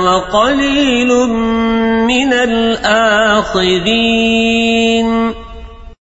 وقليل من الآخرين.